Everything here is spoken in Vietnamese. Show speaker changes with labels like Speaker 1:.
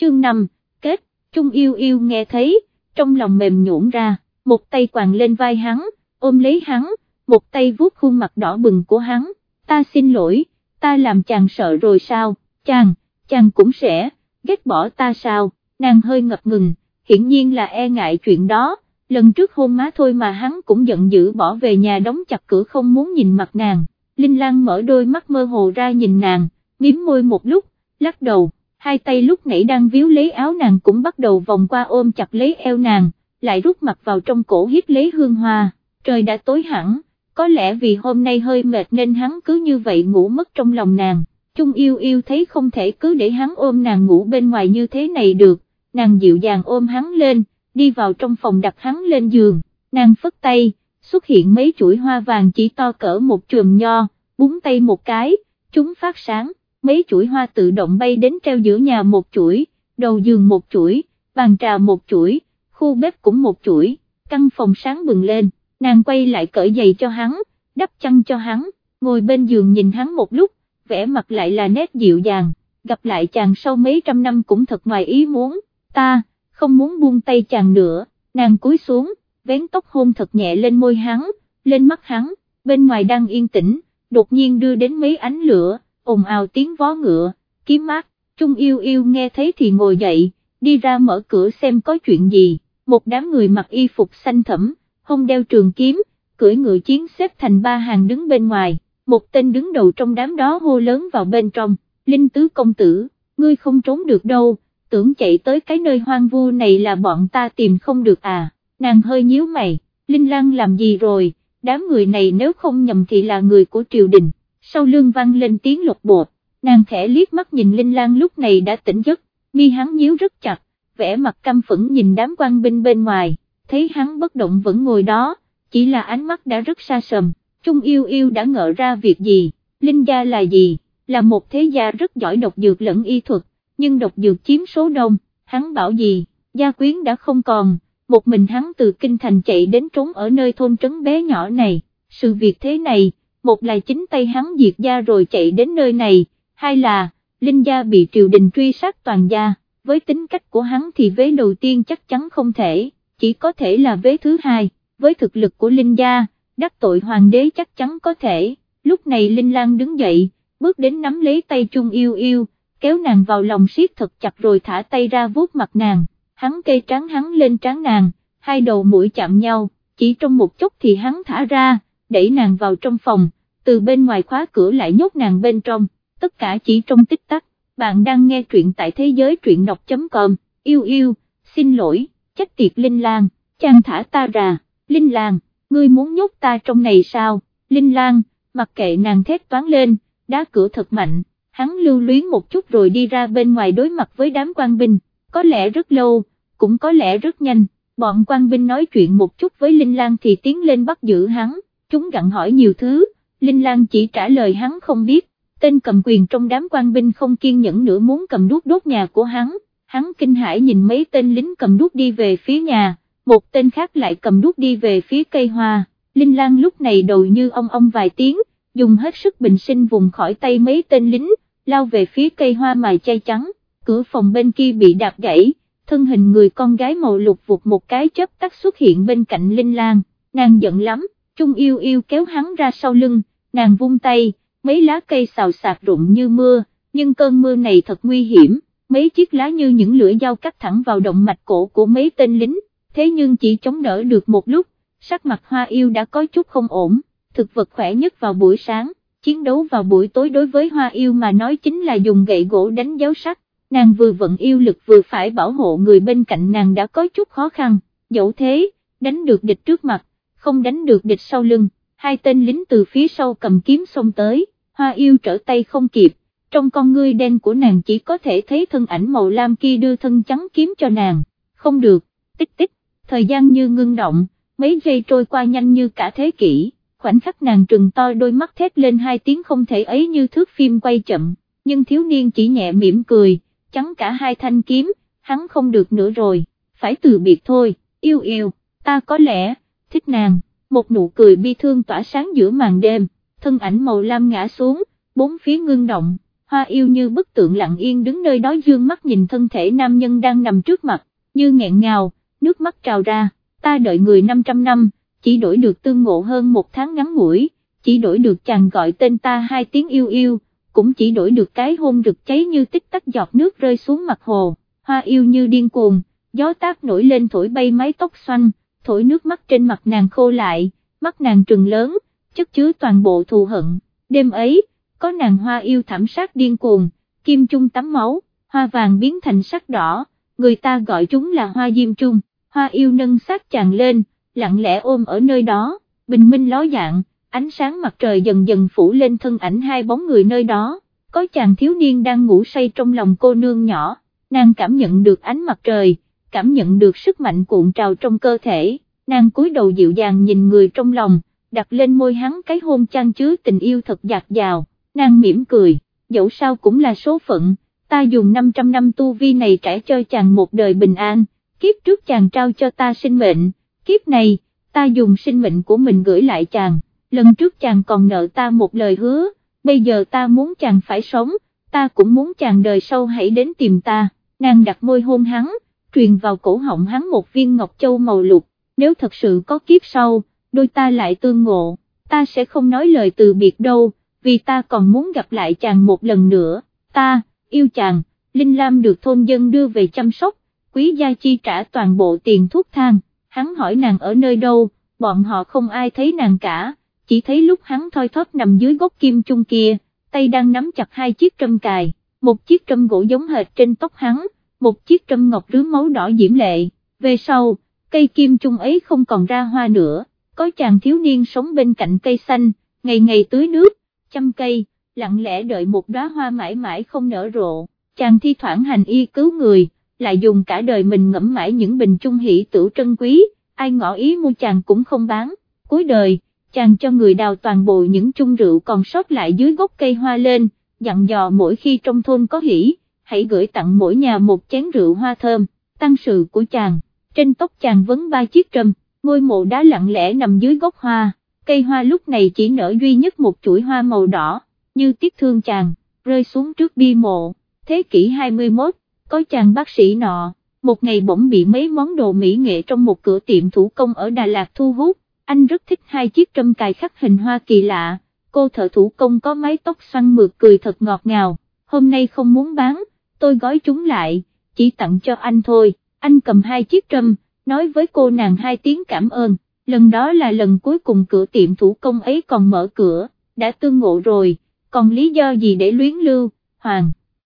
Speaker 1: chương 5, kết, Trung yêu yêu nghe thấy, trong lòng mềm nhũn ra, một tay quàng lên vai hắn, ôm lấy hắn, một tay vuốt khuôn mặt đỏ bừng của hắn, ta xin lỗi, ta làm chàng sợ rồi sao, chàng, chàng cũng sẽ, ghét bỏ ta sao, nàng hơi ngập ngừng, hiển nhiên là e ngại chuyện đó, lần trước hôn má thôi mà hắn cũng giận dữ bỏ về nhà đóng chặt cửa không muốn nhìn mặt nàng, Linh Lan mở đôi mắt mơ hồ ra nhìn nàng, miếm môi một lúc, lắc đầu, hai tay lúc nãy đang víu lấy áo nàng cũng bắt đầu vòng qua ôm chặt lấy eo nàng, lại rút mặt vào trong cổ hít lấy hương hoa, trời đã tối hẳn, có lẽ vì hôm nay hơi mệt nên hắn cứ như vậy ngủ mất trong lòng nàng, chung yêu yêu thấy không thể cứ để hắn ôm nàng ngủ bên ngoài như thế này được, nàng dịu dàng ôm hắn lên, đi vào trong phòng đặt hắn lên giường, nàng phất tay, xuất hiện mấy chuỗi hoa vàng chỉ to cỡ một chùm nho, búng tay một cái, chúng phát sáng, mấy chuỗi hoa tự động bay đến treo giữa nhà một chuỗi, đầu giường một chuỗi, bàn trà một chuỗi, khu bếp cũng một chuỗi, căn phòng sáng bừng lên, nàng quay lại cởi giày cho hắn, đắp chăn cho hắn, ngồi bên giường nhìn hắn một lúc, vẽ mặt lại là nét dịu dàng, gặp lại chàng sau mấy trăm năm cũng thật ngoài ý muốn, ta, không muốn buông tay chàng nữa, nàng cúi xuống, vén tóc hôn thật nhẹ lên môi hắn, lên mắt hắn, bên ngoài đang yên tĩnh, đột nhiên đưa đến mấy ánh lửa, ồn ào tiếng vó ngựa, kiếm mát, Trung yêu yêu nghe thấy thì ngồi dậy, đi ra mở cửa xem có chuyện gì, một đám người mặc y phục xanh thẫm, hông đeo trường kiếm, cưỡi ngựa chiến xếp thành ba hàng đứng bên ngoài, một tên đứng đầu trong đám đó hô lớn vào bên trong, Linh Tứ Công Tử, ngươi không trốn được đâu, tưởng chạy tới cái nơi hoang vu này là bọn ta tìm không được à, nàng hơi nhíu mày, Linh Lan làm gì rồi, đám người này nếu không nhầm thì là người của triều đình, sau lương vang lên tiếng lột bột, nàng khẽ liếc mắt nhìn Linh Lan lúc này đã tỉnh giấc, mi hắn nhíu rất chặt, vẻ mặt căm phẫn nhìn đám quan binh bên ngoài, thấy hắn bất động vẫn ngồi đó, chỉ là ánh mắt đã rất xa sầm, Trung yêu yêu đã ngỡ ra việc gì, Linh gia là gì, là một thế gia rất giỏi độc dược lẫn y thuật, nhưng độc dược chiếm số đông, hắn bảo gì, gia quyến đã không còn, một mình hắn từ kinh thành chạy đến trốn ở nơi thôn trấn bé nhỏ này, sự việc thế này, một là chính tay hắn diệt gia rồi chạy đến nơi này, hai là, Linh gia bị triều đình truy sát toàn gia, với tính cách của hắn thì vế đầu tiên chắc chắn không thể, chỉ có thể là vế thứ hai, với thực lực của Linh gia, đắc tội hoàng đế chắc chắn có thể, lúc này Linh Lan đứng dậy, bước đến nắm lấy tay Trung yêu yêu, kéo nàng vào lòng siết thật chặt rồi thả tay ra vuốt mặt nàng, hắn kê trắng hắn lên trán nàng, hai đầu mũi chạm nhau, chỉ trong một chút thì hắn thả ra, đẩy nàng vào trong phòng, từ bên ngoài khóa cửa lại nhốt nàng bên trong, tất cả chỉ trong tích tắc, bạn đang nghe truyện tại thế giới truyện đọc.com, yêu yêu, xin lỗi, chết tiệt Linh Lan, chàng thả ta ra, Linh Lan, ngươi muốn nhốt ta trong này sao, Linh Lan, mặc kệ nàng thét toán lên, đá cửa thật mạnh, hắn lưu luyến một chút rồi đi ra bên ngoài đối mặt với đám quan binh, có lẽ rất lâu, cũng có lẽ rất nhanh, bọn quan binh nói chuyện một chút với Linh Lan thì tiến lên bắt giữ hắn, chúng gặn hỏi nhiều thứ, Linh Lan chỉ trả lời hắn không biết, tên cầm quyền trong đám quan binh không kiên nhẫn nữa muốn cầm đuốc đốt nhà của hắn, hắn kinh hãi nhìn mấy tên lính cầm đuốc đi về phía nhà, một tên khác lại cầm đuốc đi về phía cây hoa, Linh Lan lúc này đầu như ông ông vài tiếng, dùng hết sức bình sinh vùng khỏi tay mấy tên lính, lao về phía cây hoa mài chay trắng, cửa phòng bên kia bị đạp gãy, thân hình người con gái màu lục vụt một cái chớp tắt xuất hiện bên cạnh Linh Lan, nàng giận lắm, Trung yêu yêu kéo hắn ra sau lưng, nàng vung tay, mấy lá cây xào xạc rụng như mưa, nhưng cơn mưa này thật nguy hiểm, mấy chiếc lá như những lưỡi dao cắt thẳng vào động mạch cổ của mấy tên lính, thế nhưng chỉ chống đỡ được một lúc, sắc mặt hoa yêu đã có chút không ổn, thực vật khỏe nhất vào buổi sáng, chiến đấu vào buổi tối đối với hoa yêu mà nói chính là dùng gậy gỗ đánh giáo sắt, nàng vừa vận yêu lực vừa phải bảo hộ người bên cạnh nàng đã có chút khó khăn, dẫu thế, đánh được địch trước mặt, không đánh được địch sau lưng, hai tên lính từ phía sau cầm kiếm xông tới, hoa yêu trở tay không kịp, trong con ngươi đen của nàng chỉ có thể thấy thân ảnh màu lam kia đưa thân trắng kiếm cho nàng, không được, tích tích, thời gian như ngưng động, mấy giây trôi qua nhanh như cả thế kỷ, khoảnh khắc nàng trừng to đôi mắt thét lên hai tiếng không thể ấy như thước phim quay chậm, nhưng thiếu niên chỉ nhẹ mỉm cười, trắng cả hai thanh kiếm, hắn không được nữa rồi, phải từ biệt thôi, yêu yêu, ta có lẽ, thích nàng, một nụ cười bi thương tỏa sáng giữa màn đêm, thân ảnh màu lam ngã xuống, bốn phía ngưng động, hoa yêu như bức tượng lặng yên đứng nơi đó dương mắt nhìn thân thể nam nhân đang nằm trước mặt, như nghẹn ngào, nước mắt trào ra, ta đợi người 500 năm, chỉ đổi được tương ngộ hơn một tháng ngắn ngủi, chỉ đổi được chàng gọi tên ta hai tiếng yêu yêu, cũng chỉ đổi được cái hôn rực cháy như tích tắc giọt nước rơi xuống mặt hồ, hoa yêu như điên cuồng, gió tác nổi lên thổi bay mái tóc xoăn, thổi nước mắt trên mặt nàng khô lại, mắt nàng trừng lớn, chất chứa toàn bộ thù hận, đêm ấy, có nàng hoa yêu thảm sát điên cuồng, kim chung tắm máu, hoa vàng biến thành sắc đỏ, người ta gọi chúng là hoa diêm trung, hoa yêu nâng sát chàng lên, lặng lẽ ôm ở nơi đó, bình minh ló dạng, ánh sáng mặt trời dần dần phủ lên thân ảnh hai bóng người nơi đó, có chàng thiếu niên đang ngủ say trong lòng cô nương nhỏ, nàng cảm nhận được ánh mặt trời, cảm nhận được sức mạnh cuộn trào trong cơ thể, nàng cúi đầu dịu dàng nhìn người trong lòng, đặt lên môi hắn cái hôn chan chứa tình yêu thật dạt dào, nàng mỉm cười, dẫu sao cũng là số phận, ta dùng 500 năm tu vi này trải cho chàng một đời bình an, kiếp trước chàng trao cho ta sinh mệnh, kiếp này, ta dùng sinh mệnh của mình gửi lại chàng, lần trước chàng còn nợ ta một lời hứa, bây giờ ta muốn chàng phải sống, ta cũng muốn chàng đời sau hãy đến tìm ta, nàng đặt môi hôn hắn, truyền vào cổ họng hắn một viên ngọc châu màu lục, nếu thật sự có kiếp sau, đôi ta lại tương ngộ, ta sẽ không nói lời từ biệt đâu, vì ta còn muốn gặp lại chàng một lần nữa, ta, yêu chàng, Linh Lam được thôn dân đưa về chăm sóc, quý gia chi trả toàn bộ tiền thuốc thang, hắn hỏi nàng ở nơi đâu, bọn họ không ai thấy nàng cả, chỉ thấy lúc hắn thoi thóp nằm dưới gốc kim chung kia, tay đang nắm chặt hai chiếc trâm cài, một chiếc trâm gỗ giống hệt trên tóc hắn, một chiếc trâm ngọc rứa máu đỏ diễm lệ, về sau, cây kim chung ấy không còn ra hoa nữa, có chàng thiếu niên sống bên cạnh cây xanh, ngày ngày tưới nước, chăm cây, lặng lẽ đợi một đóa hoa mãi mãi không nở rộ, chàng thi thoảng hành y cứu người, lại dùng cả đời mình ngẫm mãi những bình chung hỷ tử trân quý, ai ngỏ ý mua chàng cũng không bán, cuối đời, chàng cho người đào toàn bộ những chung rượu còn sót lại dưới gốc cây hoa lên, dặn dò mỗi khi trong thôn có hỷ, hãy gửi tặng mỗi nhà một chén rượu hoa thơm, tăng sự của chàng, trên tóc chàng vấn ba chiếc trâm, ngôi mộ đá lặng lẽ nằm dưới gốc hoa, cây hoa lúc này chỉ nở duy nhất một chuỗi hoa màu đỏ, như tiếc thương chàng, rơi xuống trước bi mộ, thế kỷ 21, có chàng bác sĩ nọ, một ngày bỗng bị mấy món đồ mỹ nghệ trong một cửa tiệm thủ công ở Đà Lạt thu hút, anh rất thích hai chiếc trâm cài khắc hình hoa kỳ lạ, cô thợ thủ công có mái tóc xoăn mượt cười thật ngọt ngào, hôm nay không muốn bán, tôi gói chúng lại, chỉ tặng cho anh thôi, anh cầm hai chiếc trâm, nói với cô nàng hai tiếng cảm ơn, lần đó là lần cuối cùng cửa tiệm thủ công ấy còn mở cửa, đã tương ngộ rồi, còn lý do gì để luyến lưu, hoàng.